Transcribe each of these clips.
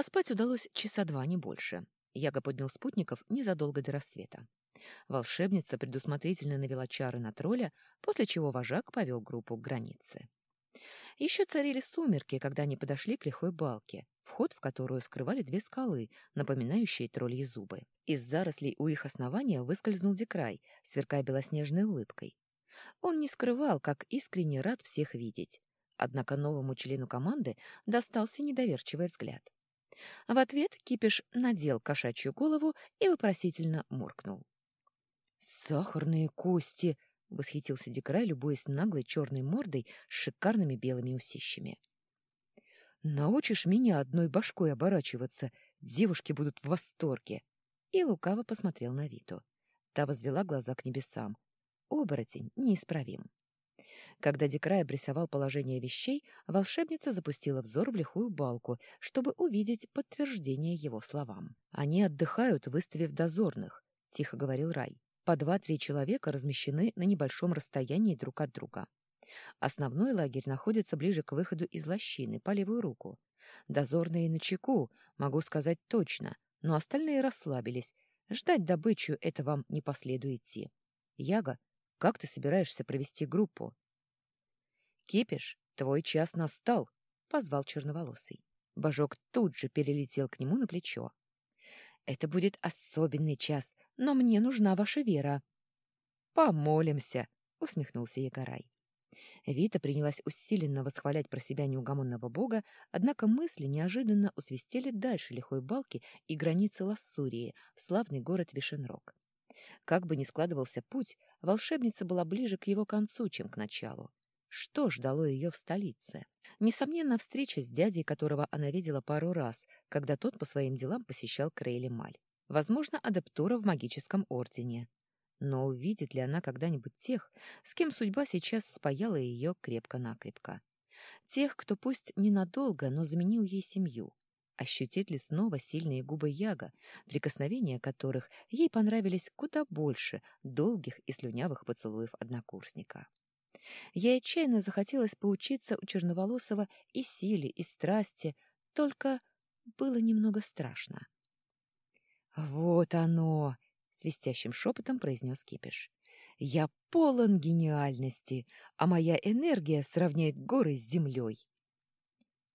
Поспать удалось часа два, не больше. Яга поднял спутников незадолго до рассвета. Волшебница предусмотрительно навела чары на тролля, после чего вожак повел группу к границе. Еще царили сумерки, когда они подошли к лихой балке, вход в которую скрывали две скалы, напоминающие тролльи зубы. Из зарослей у их основания выскользнул Декрай, сверкая белоснежной улыбкой. Он не скрывал, как искренне рад всех видеть. Однако новому члену команды достался недоверчивый взгляд. В ответ Кипиш надел кошачью голову и вопросительно муркнул. «Сахарные кости!» — восхитился Декрай, любуясь наглой черной мордой с шикарными белыми усищами. «Научишь меня одной башкой оборачиваться, девушки будут в восторге!» И лукаво посмотрел на Виту. Та возвела глаза к небесам. Оборотень неисправим. Когда Декрай обрисовал положение вещей, волшебница запустила взор в лихую балку, чтобы увидеть подтверждение его словам. «Они отдыхают, выставив дозорных», — тихо говорил Рай. По два-три человека размещены на небольшом расстоянии друг от друга. Основной лагерь находится ближе к выходу из лощины, по левую руку. Дозорные на чеку, могу сказать точно, но остальные расслабились. Ждать добычу — это вам не по идти. Яга, как ты собираешься провести группу? «Кипиш, твой час настал!» — позвал черноволосый. Божок тут же перелетел к нему на плечо. «Это будет особенный час, но мне нужна ваша вера». «Помолимся!» — усмехнулся Егорай. Вита принялась усиленно восхвалять про себя неугомонного бога, однако мысли неожиданно усвистели дальше лихой балки и границы Лассурии, в славный город Вишенрог. Как бы ни складывался путь, волшебница была ближе к его концу, чем к началу. Что ждало ее в столице? Несомненно, встреча с дядей, которого она видела пару раз, когда тот по своим делам посещал Крейли Маль. Возможно, адептура в магическом ордене. Но увидит ли она когда-нибудь тех, с кем судьба сейчас спаяла ее крепко-накрепко? Тех, кто пусть ненадолго, но заменил ей семью. Ощутит ли снова сильные губы Яга, прикосновения которых ей понравились куда больше долгих и слюнявых поцелуев однокурсника? Ей отчаянно захотелось поучиться у Черноволосого и силе, и страсти, только было немного страшно. «Вот оно!» — свистящим шепотом произнес Кипиш. «Я полон гениальности, а моя энергия сравняет горы с землей».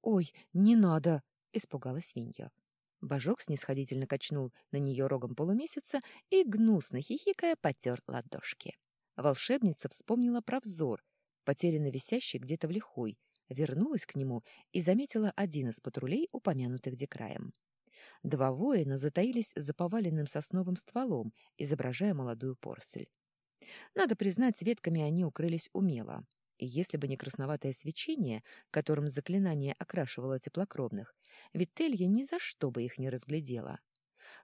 «Ой, не надо!» — испугалась Винья. Божок снисходительно качнул на нее рогом полумесяца и, гнусно хихикая, потер ладошки. Волшебница вспомнила про взор, потерянно висящий где-то в лихой, вернулась к нему и заметила один из патрулей, упомянутых Декраем. Два воина затаились за поваленным сосновым стволом, изображая молодую порсель. Надо признать, ветками они укрылись умело. И если бы не красноватое свечение, которым заклинание окрашивало теплокровных, Вителья ни за что бы их не разглядела.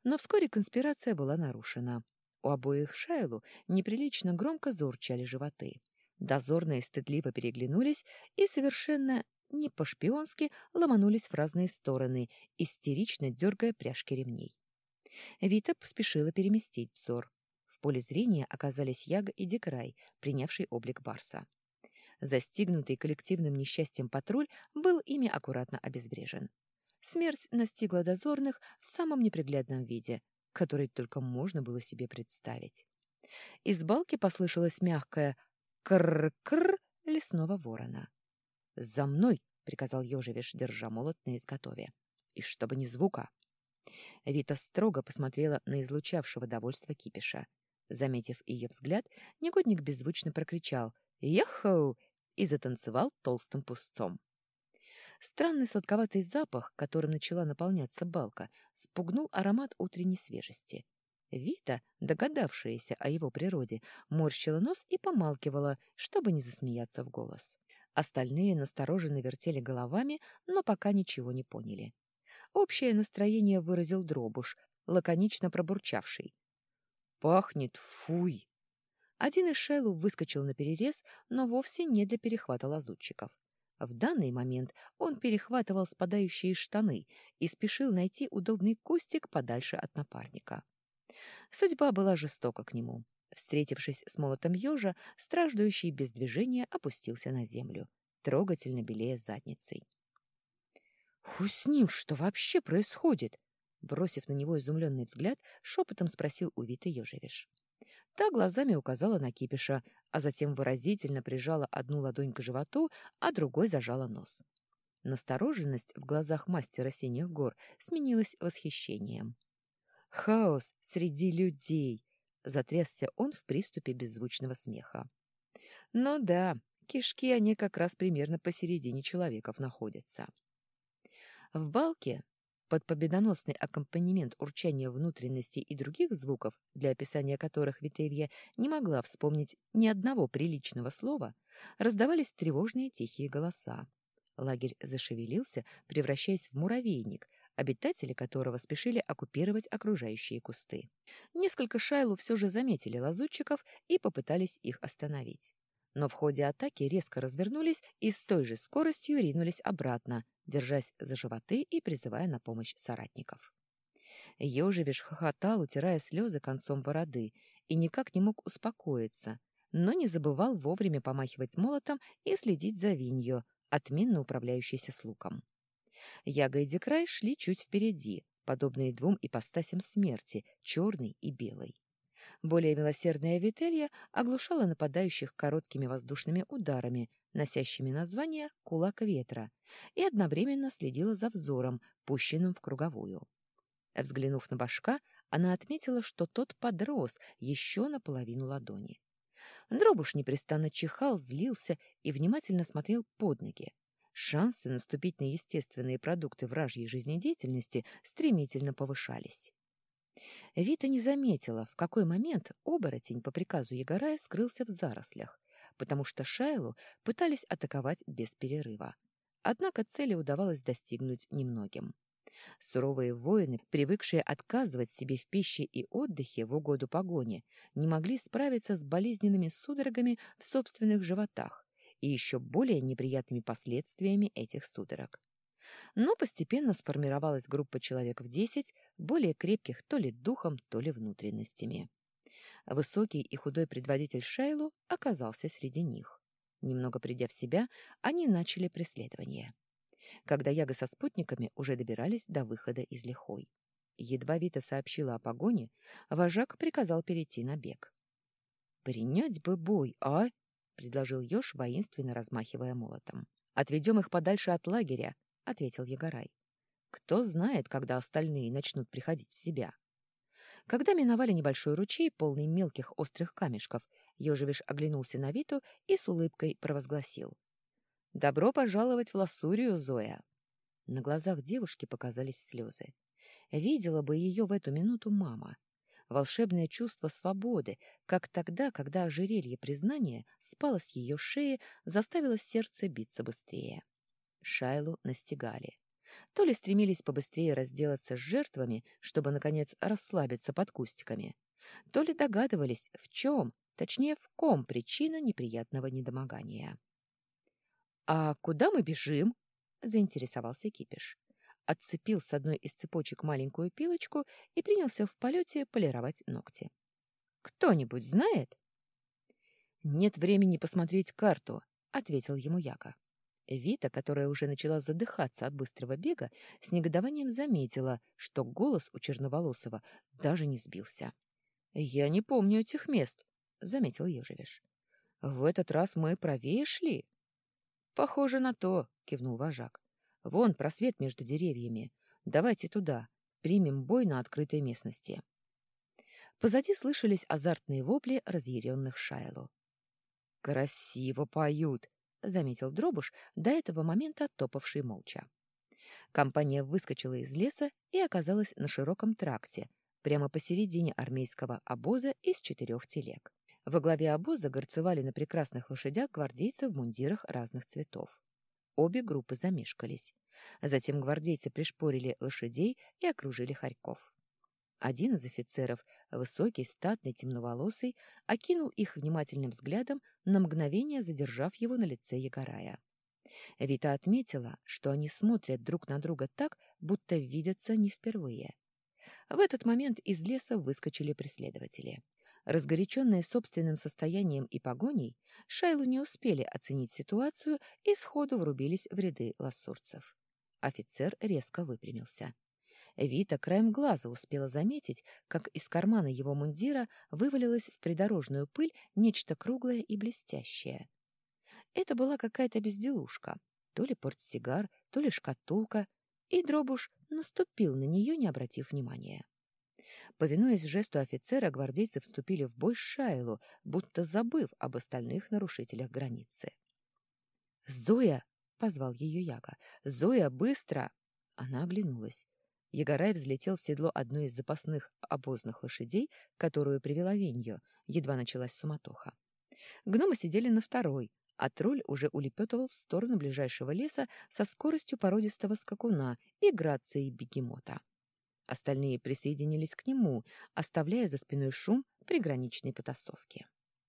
Но вскоре конспирация была нарушена. У обоих Шайлу неприлично громко заурчали животы. Дозорные стыдливо переглянулись и совершенно не по-шпионски ломанулись в разные стороны, истерично дергая пряжки ремней. Вита поспешила переместить взор. В поле зрения оказались Яга и Декрай, принявший облик Барса. Застигнутый коллективным несчастьем патруль был ими аккуратно обезврежен. Смерть настигла дозорных в самом неприглядном виде, который только можно было себе представить. Из балки послышалось мягкое «кр-кр» лесного ворона. «За мной!» — приказал Ёжевиш, держа молот на изготове. «И чтобы ни звука!» Вита строго посмотрела на излучавшего довольство кипиша. Заметив ее взгляд, негодник беззвучно прокричал «Яхоу!» и затанцевал толстым пустцом. Странный сладковатый запах, которым начала наполняться балка, спугнул аромат утренней свежести. Вита, догадавшаяся о его природе, морщила нос и помалкивала, чтобы не засмеяться в голос. Остальные настороженно вертели головами, но пока ничего не поняли. Общее настроение выразил дробуш, лаконично пробурчавший. «Пахнет, фуй!» Один из Шайлов выскочил на перерез, но вовсе не для перехвата лазутчиков. В данный момент он перехватывал спадающие штаны и спешил найти удобный кустик подальше от напарника. Судьба была жестока к нему. Встретившись с молотом ежа, страждущий без движения опустился на землю, трогательно белея задницей. «Ху с ним, что вообще происходит?» Бросив на него изумленный взгляд, шепотом спросил у Виты Ежевиш. Та глазами указала на кипиша, а затем выразительно прижала одну ладонь к животу, а другой зажала нос. Настороженность в глазах мастера синих гор сменилась восхищением. «Хаос среди людей!» — затрясся он в приступе беззвучного смеха. «Ну да, кишки они как раз примерно посередине человеков находятся». В балке под победоносный аккомпанемент урчания внутренностей и других звуков, для описания которых Вителья не могла вспомнить ни одного приличного слова, раздавались тревожные тихие голоса. Лагерь зашевелился, превращаясь в муравейник, обитатели которого спешили оккупировать окружающие кусты. Несколько шайлу все же заметили лазутчиков и попытались их остановить но в ходе атаки резко развернулись и с той же скоростью ринулись обратно, держась за животы и призывая на помощь соратников. Ёжевиш хохотал, утирая слезы концом бороды, и никак не мог успокоиться, но не забывал вовремя помахивать молотом и следить за винью, отменно управляющейся с луком. Яга и Декрай шли чуть впереди, подобные двум ипостасям смерти, черный и белый. Более милосердная Вителья оглушала нападающих короткими воздушными ударами, носящими название «кулак ветра», и одновременно следила за взором, пущенным в круговую. Взглянув на башка, она отметила, что тот подрос еще наполовину ладони. Дробуш непрестанно чихал, злился и внимательно смотрел под ноги. Шансы наступить на естественные продукты вражьей жизнедеятельности стремительно повышались. Вита не заметила, в какой момент оборотень по приказу Егорая скрылся в зарослях, потому что Шайлу пытались атаковать без перерыва. Однако цели удавалось достигнуть немногим. Суровые воины, привыкшие отказывать себе в пище и отдыхе в угоду погоне, не могли справиться с болезненными судорогами в собственных животах и еще более неприятными последствиями этих судорог. Но постепенно сформировалась группа человек в десять, более крепких то ли духом, то ли внутренностями. Высокий и худой предводитель Шайлу оказался среди них. Немного придя в себя, они начали преследование. Когда Яга со спутниками уже добирались до выхода из Лихой. Едва Вита сообщила о погоне, вожак приказал перейти на бег. «Принять бы бой, а?» — предложил Ёж, воинственно размахивая молотом. «Отведем их подальше от лагеря, — ответил Егорай. «Кто знает, когда остальные начнут приходить в себя». Когда миновали небольшой ручей, полный мелких острых камешков, Ёжевиш оглянулся на Виту и с улыбкой провозгласил. «Добро пожаловать в Лассурию, Зоя!» На глазах девушки показались слезы. Видела бы ее в эту минуту мама. Волшебное чувство свободы, как тогда, когда ожерелье признания спало с ее шеи, заставило сердце биться быстрее. Шайлу настигали. То ли стремились побыстрее разделаться с жертвами, чтобы, наконец, расслабиться под кустиками, то ли догадывались, в чем, точнее, в ком причина неприятного недомогания. «А куда мы бежим?» — заинтересовался Кипиш. Отцепил с одной из цепочек маленькую пилочку и принялся в полете полировать ногти. «Кто-нибудь знает?» «Нет времени посмотреть карту», — ответил ему Яка. Вита, которая уже начала задыхаться от быстрого бега, с негодованием заметила, что голос у Черноволосова даже не сбился. «Я не помню этих мест», — заметил Ежевиш. «В этот раз мы правее шли». «Похоже на то», — кивнул вожак. «Вон просвет между деревьями. Давайте туда. Примем бой на открытой местности». Позади слышались азартные вопли разъяренных Шайло. «Красиво поют!» — заметил Дробуш, до этого момента топавший молча. Компания выскочила из леса и оказалась на широком тракте, прямо посередине армейского обоза из четырех телег. Во главе обоза горцевали на прекрасных лошадях гвардейцы в мундирах разных цветов. Обе группы замешкались. Затем гвардейцы пришпорили лошадей и окружили хорьков. Один из офицеров, высокий, статный, темноволосый, окинул их внимательным взглядом, на мгновение задержав его на лице Егорая. Вита отметила, что они смотрят друг на друга так, будто видятся не впервые. В этот момент из леса выскочили преследователи. Разгоряченные собственным состоянием и погоней, Шайлу не успели оценить ситуацию и сходу врубились в ряды лассурцев. Офицер резко выпрямился. Вита краем глаза успела заметить, как из кармана его мундира вывалилось в придорожную пыль нечто круглое и блестящее. Это была какая-то безделушка, то ли портсигар, то ли шкатулка, и Дробуш наступил на нее, не обратив внимания. Повинуясь жесту офицера, гвардейцы вступили в бой с Шайлу, будто забыв об остальных нарушителях границы. «Зоя!» — позвал ее Яга. «Зоя, быстро!» Она оглянулась. Егорай взлетел в седло одной из запасных обозных лошадей, которую привела Венью, едва началась суматоха. Гномы сидели на второй, а тролль уже улепетывал в сторону ближайшего леса со скоростью породистого скакуна и грацией бегемота. Остальные присоединились к нему, оставляя за спиной шум приграничной потасовки.